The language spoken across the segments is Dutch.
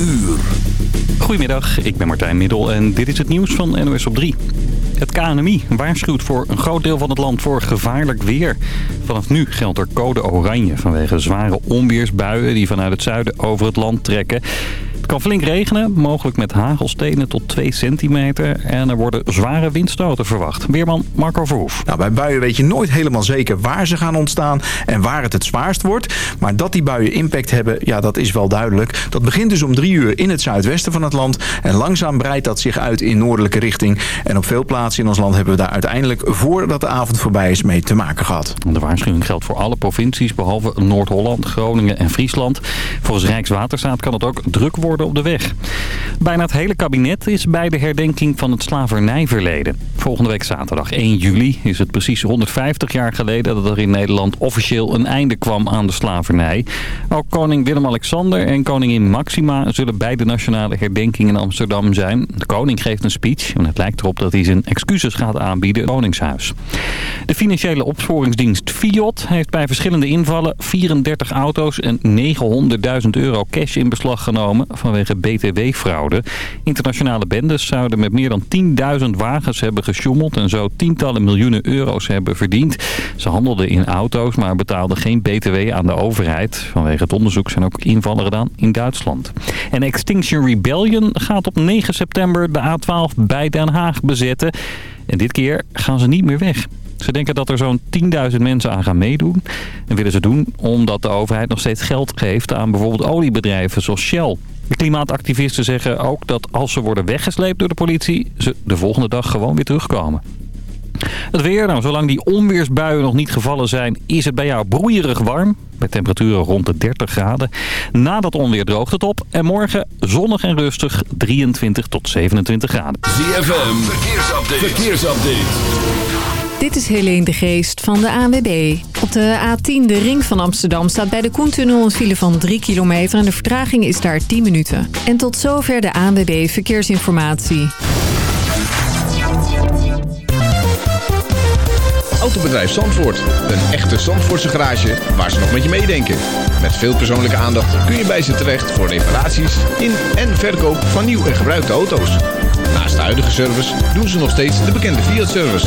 uur. Goedemiddag, ik ben Martijn Middel en dit is het nieuws van NOS op 3. Het KNMI waarschuwt voor een groot deel van het land voor gevaarlijk weer. Vanaf nu geldt er code oranje vanwege zware onweersbuien die vanuit het zuiden over het land trekken. Het kan flink regenen, mogelijk met hagelstenen tot 2 centimeter. En er worden zware windstoten verwacht. Weerman Marco Verhoef. Nou, bij buien weet je nooit helemaal zeker waar ze gaan ontstaan en waar het het zwaarst wordt. Maar dat die buien impact hebben, ja, dat is wel duidelijk. Dat begint dus om drie uur in het zuidwesten van het land. En langzaam breidt dat zich uit in noordelijke richting. En op veel plaatsen in ons land hebben we daar uiteindelijk, voordat de avond voorbij is, mee te maken gehad. De waarschuwing geldt voor alle provincies, behalve Noord-Holland, Groningen en Friesland. Volgens Rijkswaterstaat kan het ook druk worden op de weg. Bijna het hele kabinet is bij de herdenking van het slavernijverleden. Volgende week zaterdag 1 juli is het precies 150 jaar geleden dat er in Nederland officieel een einde kwam aan de slavernij. Ook koning Willem-Alexander en koningin Maxima zullen bij de nationale herdenking in Amsterdam zijn. De koning geeft een speech en het lijkt erop dat hij zijn excuses gaat aanbieden in het Koningshuis. De financiële opsporingsdienst Fiat heeft bij verschillende invallen 34 auto's en 900.000 euro cash in beslag genomen vanwege btw-fraude. Internationale bendes zouden met meer dan 10.000 wagens hebben gesjoemeld en zo tientallen miljoenen euro's hebben verdiend. Ze handelden in auto's, maar betaalden geen btw aan de overheid. Vanwege het onderzoek zijn ook invallen gedaan in Duitsland. En Extinction Rebellion gaat op 9 september de A12 bij Den Haag bezetten. En dit keer gaan ze niet meer weg. Ze denken dat er zo'n 10.000 mensen aan gaan meedoen. En willen ze doen omdat de overheid nog steeds geld geeft aan bijvoorbeeld oliebedrijven zoals Shell. De klimaatactivisten zeggen ook dat als ze worden weggesleept door de politie... ze de volgende dag gewoon weer terugkomen. Het weer, nou, zolang die onweersbuien nog niet gevallen zijn, is het bij jou broeierig warm. Bij temperaturen rond de 30 graden. Na dat onweer droogt het op. En morgen zonnig en rustig 23 tot 27 graden. ZFM, verkeersupdate. verkeersupdate. Dit is Helene de Geest van de ANWB. Op de A10, de ring van Amsterdam, staat bij de Koentunnel een file van 3 kilometer... en de vertraging is daar 10 minuten. En tot zover de ANWB Verkeersinformatie. Autobedrijf Zandvoort. Een echte Zandvoortse garage waar ze nog met je meedenken. Met veel persoonlijke aandacht kun je bij ze terecht voor reparaties in en verkoop van nieuw en gebruikte auto's. Naast de huidige service doen ze nog steeds de bekende Fiat-service.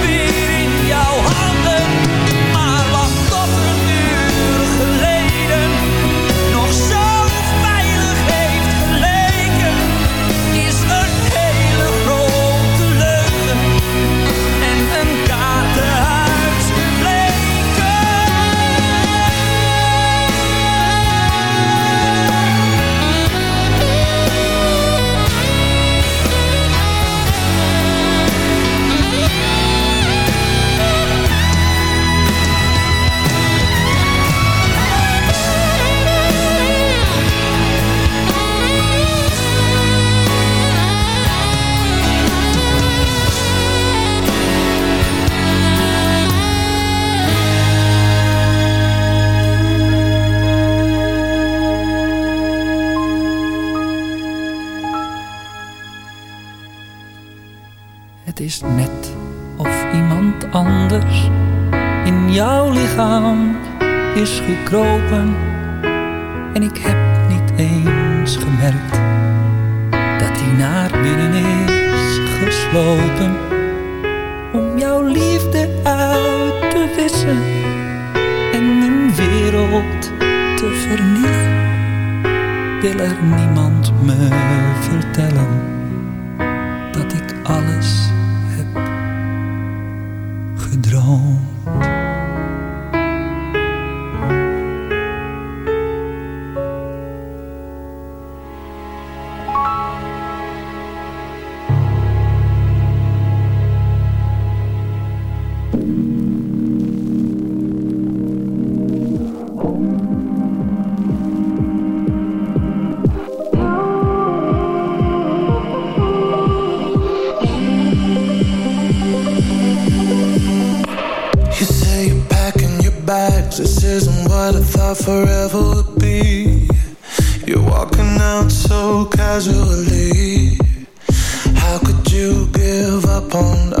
alone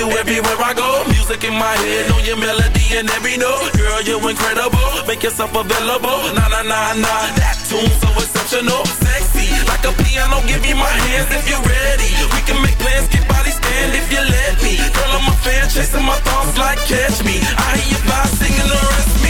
you everywhere I go. Music in my head, know your melody and every note. Girl, you're incredible. Make yourself available. Nah, nah, nah, nah. That tune so exceptional, sexy like a piano. Give me my hands if you're ready. We can make plans, get body stand if you let me. Girl, I'm a fan, chasing my thoughts like catch me. I hear you by singing the rest me.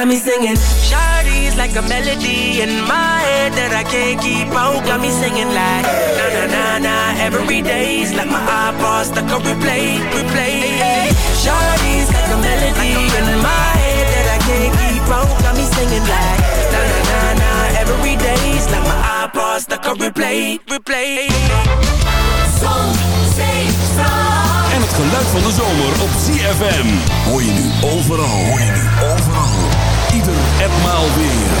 Got me singing. Shawty's like a melody in my head that I can't keep out. Got me singing like na na na na every day's like my iPod stuck on replay, replay. Shawty's like a melody in my head that I can't keep out. Got me singing like na na na na every day's like my iPod stuck on replay, replay. Zon, zee, En het geluid van de zomer op ZFM. Hoor je nu overal. Hoor je nu overal. Ieder en maal weer.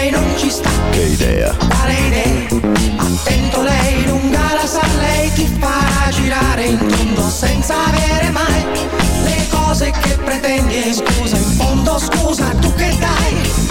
non ci sta? Che idea Quale idea? Attento lei lunga la sa lei ti farà girare in tondo senza avere mai le cose che pretendi scusa in fondo scusa tu che dai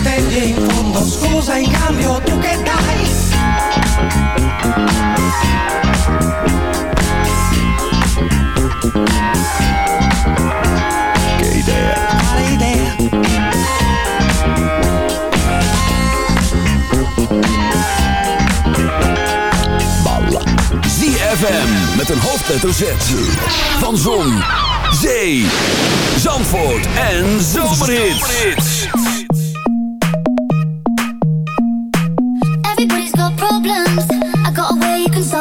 Che pretendi in fondo scusa in cambio tu che dai che idea. Quale idea? Balla. ZFM met een hoofdletter Z. Van Zon, Zee, Zandvoort en Zomerhits.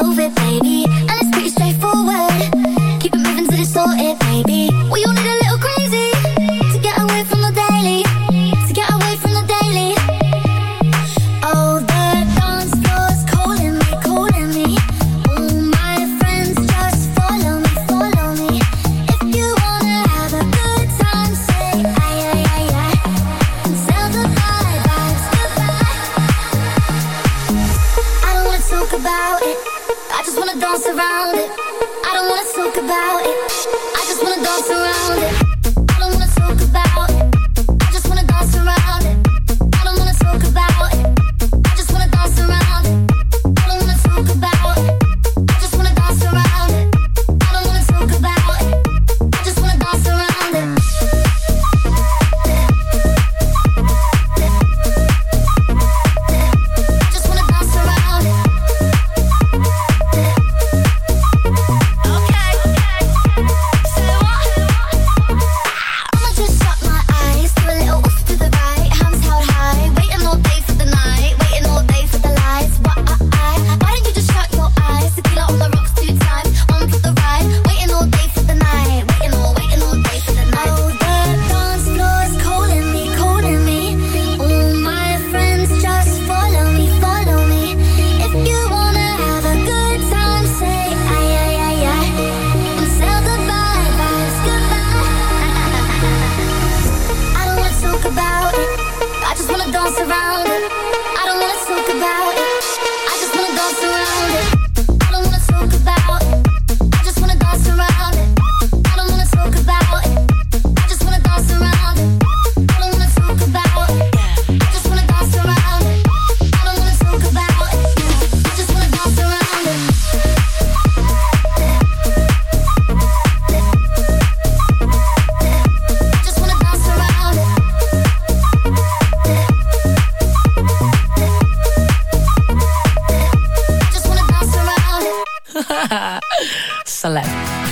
move it. surrounded Celeb.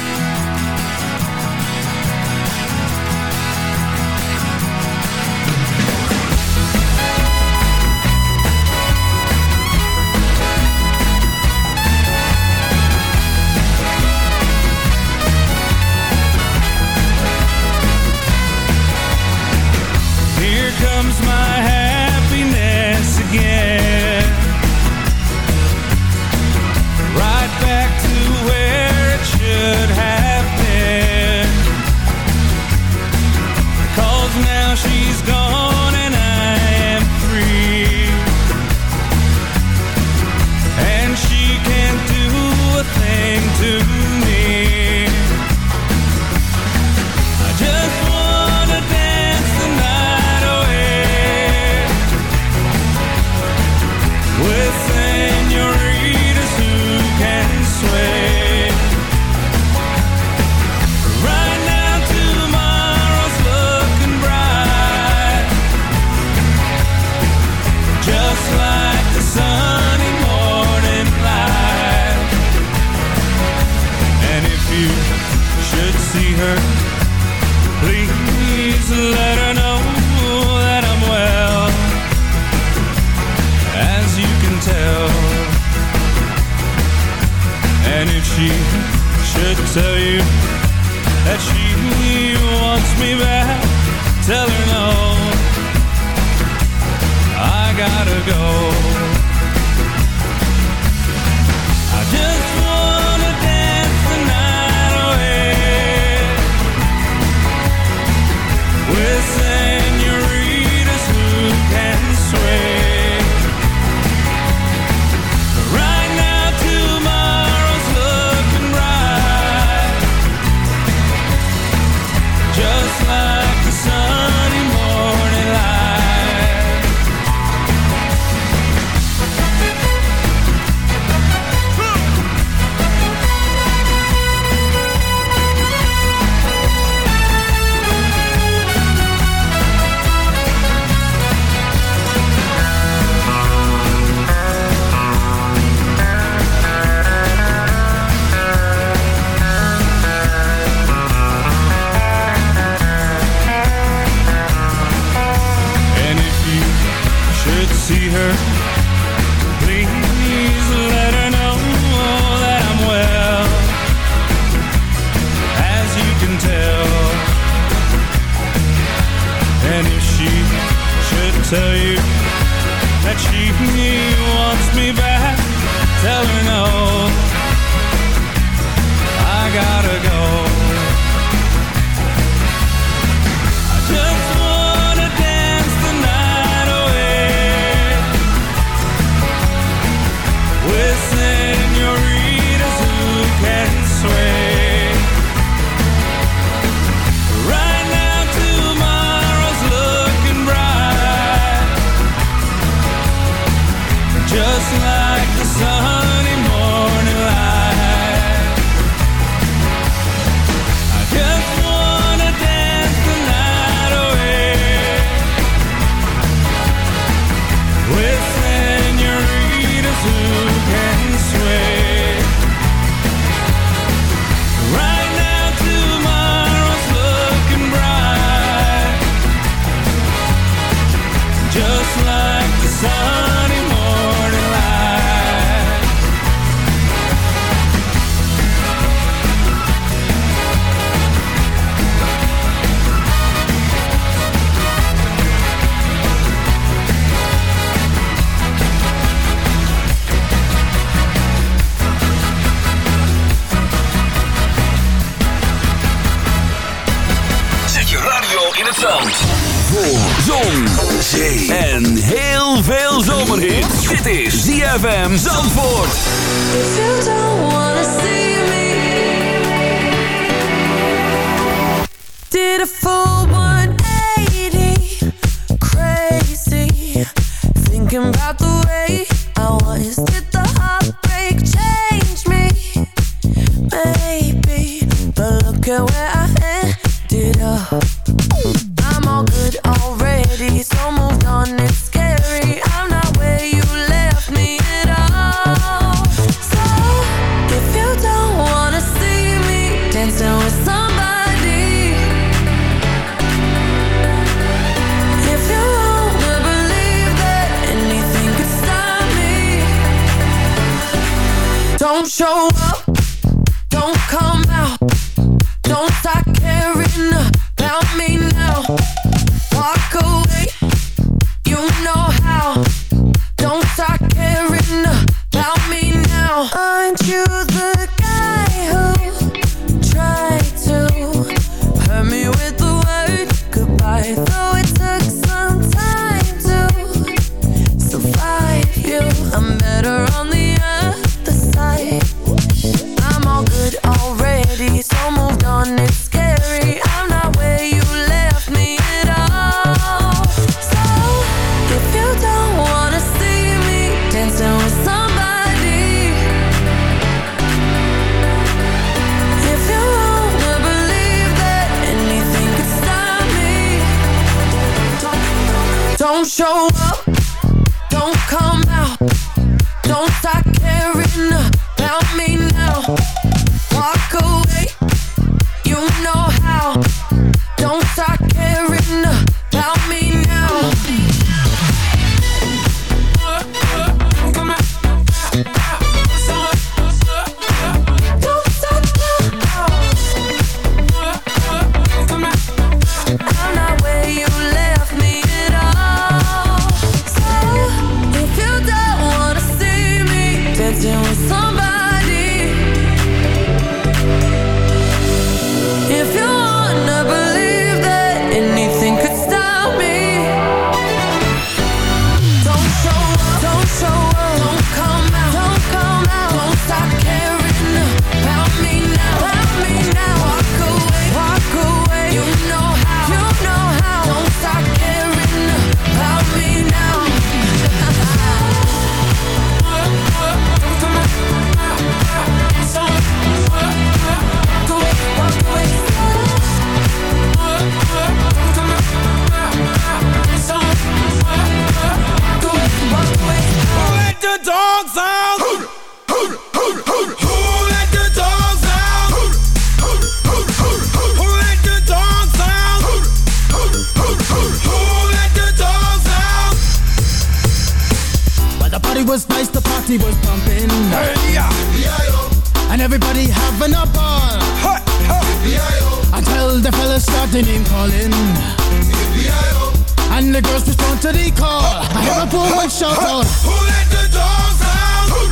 To the call. I hear a woman shout out. Who let the dogs out? Who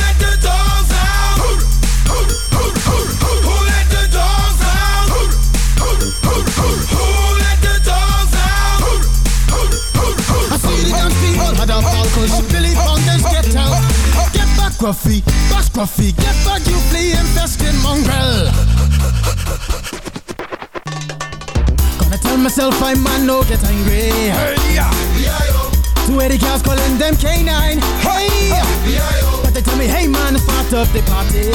let the dogs out? Who let the dogs out? Who let the dogs out? I see the young people had a ball cause Billy Fountains get out. Get back, Gruffy, back, Gruffy, get back, you flea infested mongrel. Myself I man no get angry. Two eighty girls calling them canine. Hey, but they tell me, hey man, start up the party.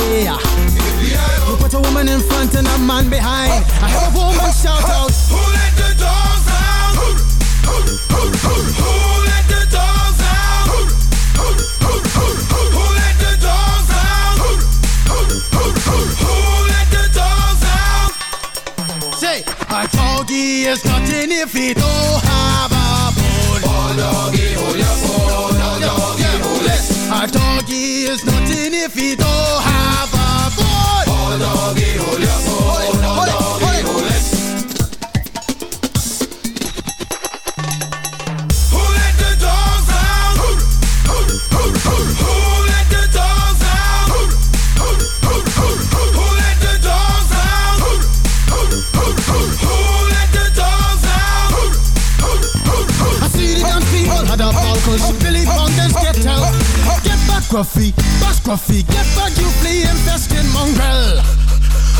You put a woman in front and a man behind. I have a woman shout out. Is nothing if he don't have a bone. Oh, doggy, hold your bone. Oh, doggy, hold it. A doggy is nothing if he don't have a bone. Oh, doggy, hold your had a ball cause Billy Fountains get out. Get back, Gruffy, back, Gruffy, get back, you flea infested mongrel.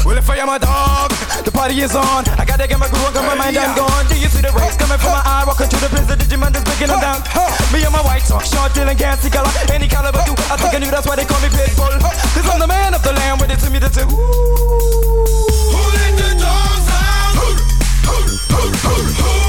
Well, if I am a dog, the party is on. I gotta get my groove on, got my mind, I'm gone. Do you see the rays coming from my eye? Walking through the place, the Digimon is breaking them down. Me and my white talk, short, dealing, gassy color. Any caliber, do I think I knew that's why they call me Pitbull. Cause I'm the man of the land, with it to me, that's it. Ooh. Who let the dogs out? Who let the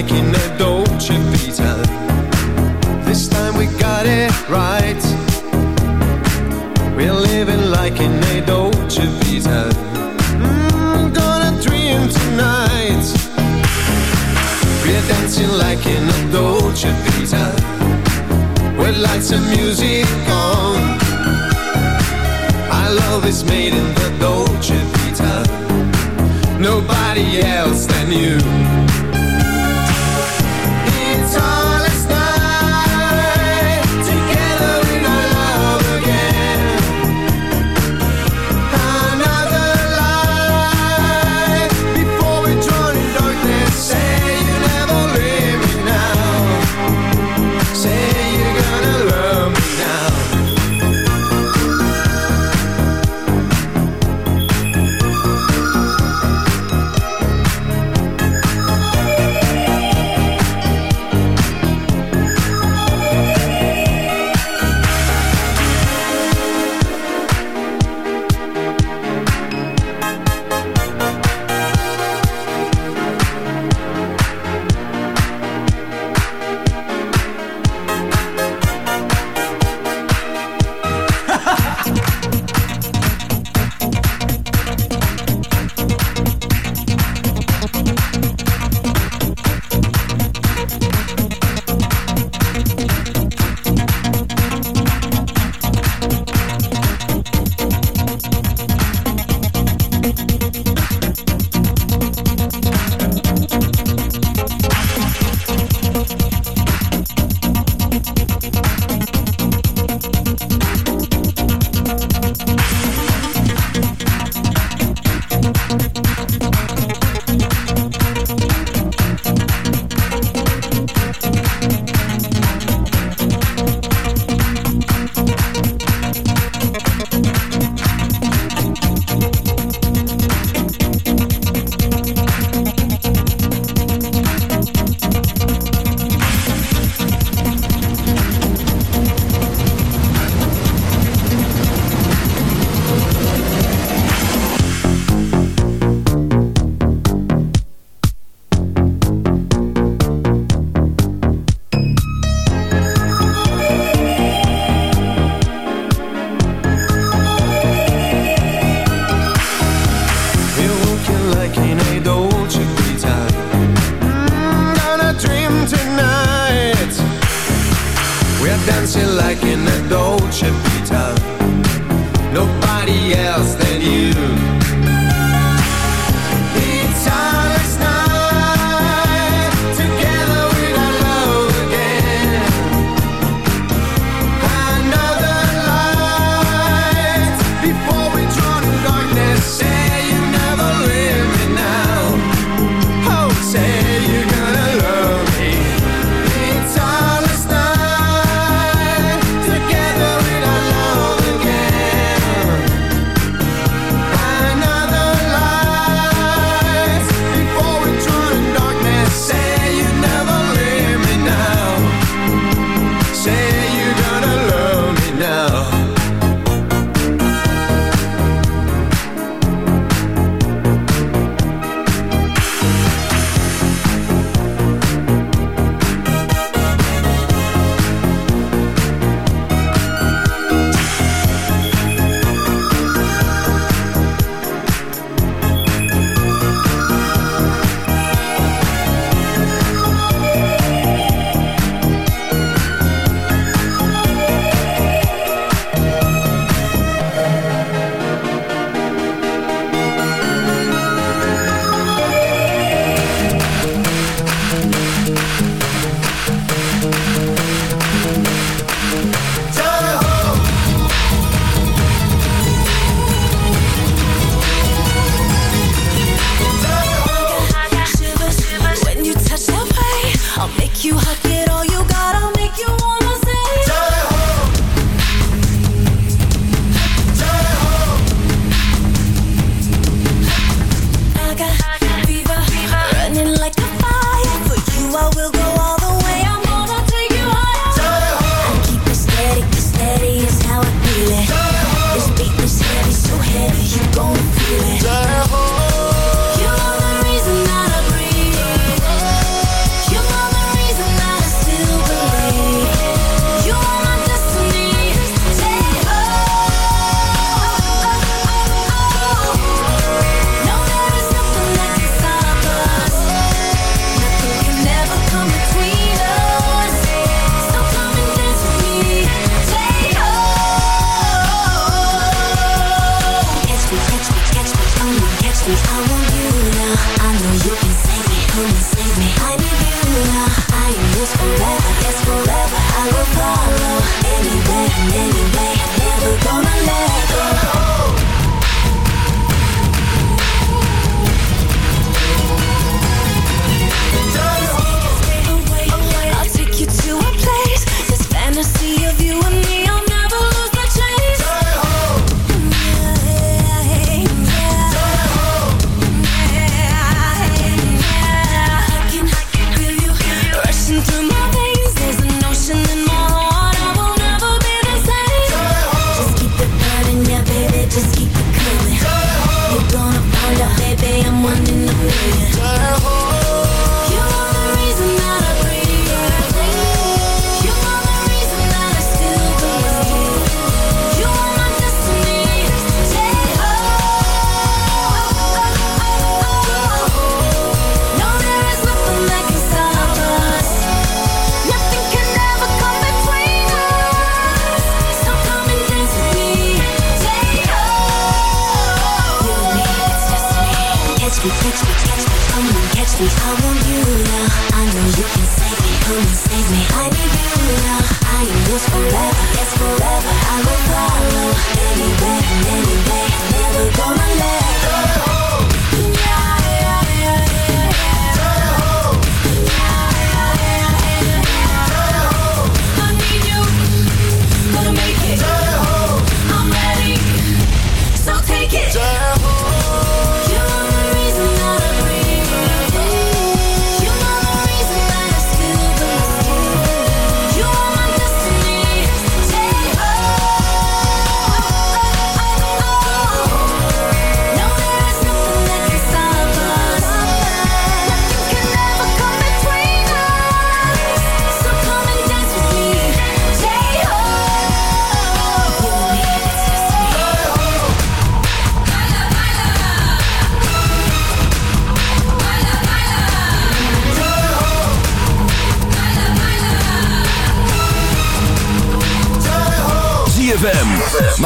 I can never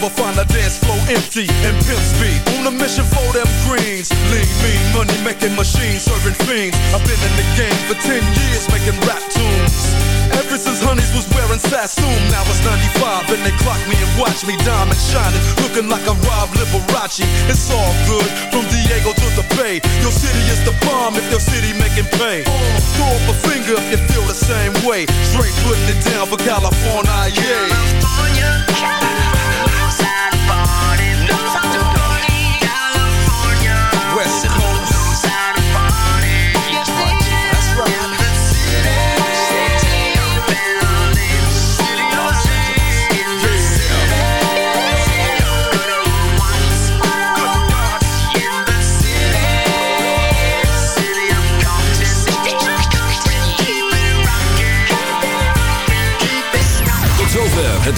Never find a dance floor empty and pimp speed. On a mission for them greens. Lean, mean, money making machines serving fiends. I've been in the game for 10 years making rap tunes. Ever since Honeys was wearing Sassoon, now it's 95 and they clock me and watch me diamond shining, looking like a Rob Liberace. It's all good from Diego to the Bay. Your city is the bomb if your city making pay. Throw up a finger if you feel the same way. Straight putting it down for California, yeah. West